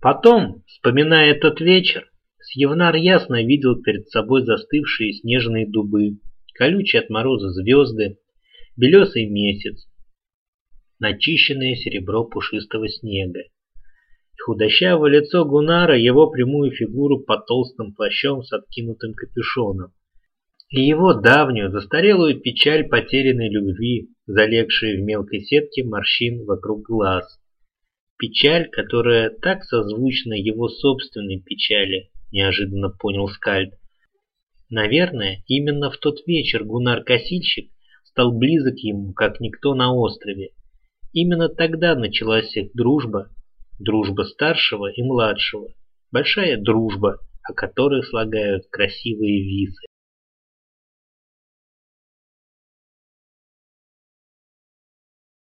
Потом, вспоминая тот вечер, Сьевнар ясно видел перед собой застывшие снежные дубы, колючие от мороза звезды, белесый месяц, начищенное серебро пушистого снега. Худощавое лицо Гунара, его прямую фигуру под толстым плащом с откинутым капюшоном, и его давнюю, застарелую печаль потерянной любви, залегшие в мелкой сетке морщин вокруг глаз. Печаль, которая так созвучна его собственной печали, неожиданно понял Скальд. Наверное, именно в тот вечер Гунар-косильщик стал близок ему, как никто на острове. Именно тогда началась их дружба, дружба старшего и младшего, большая дружба, о которой слагают красивые визы.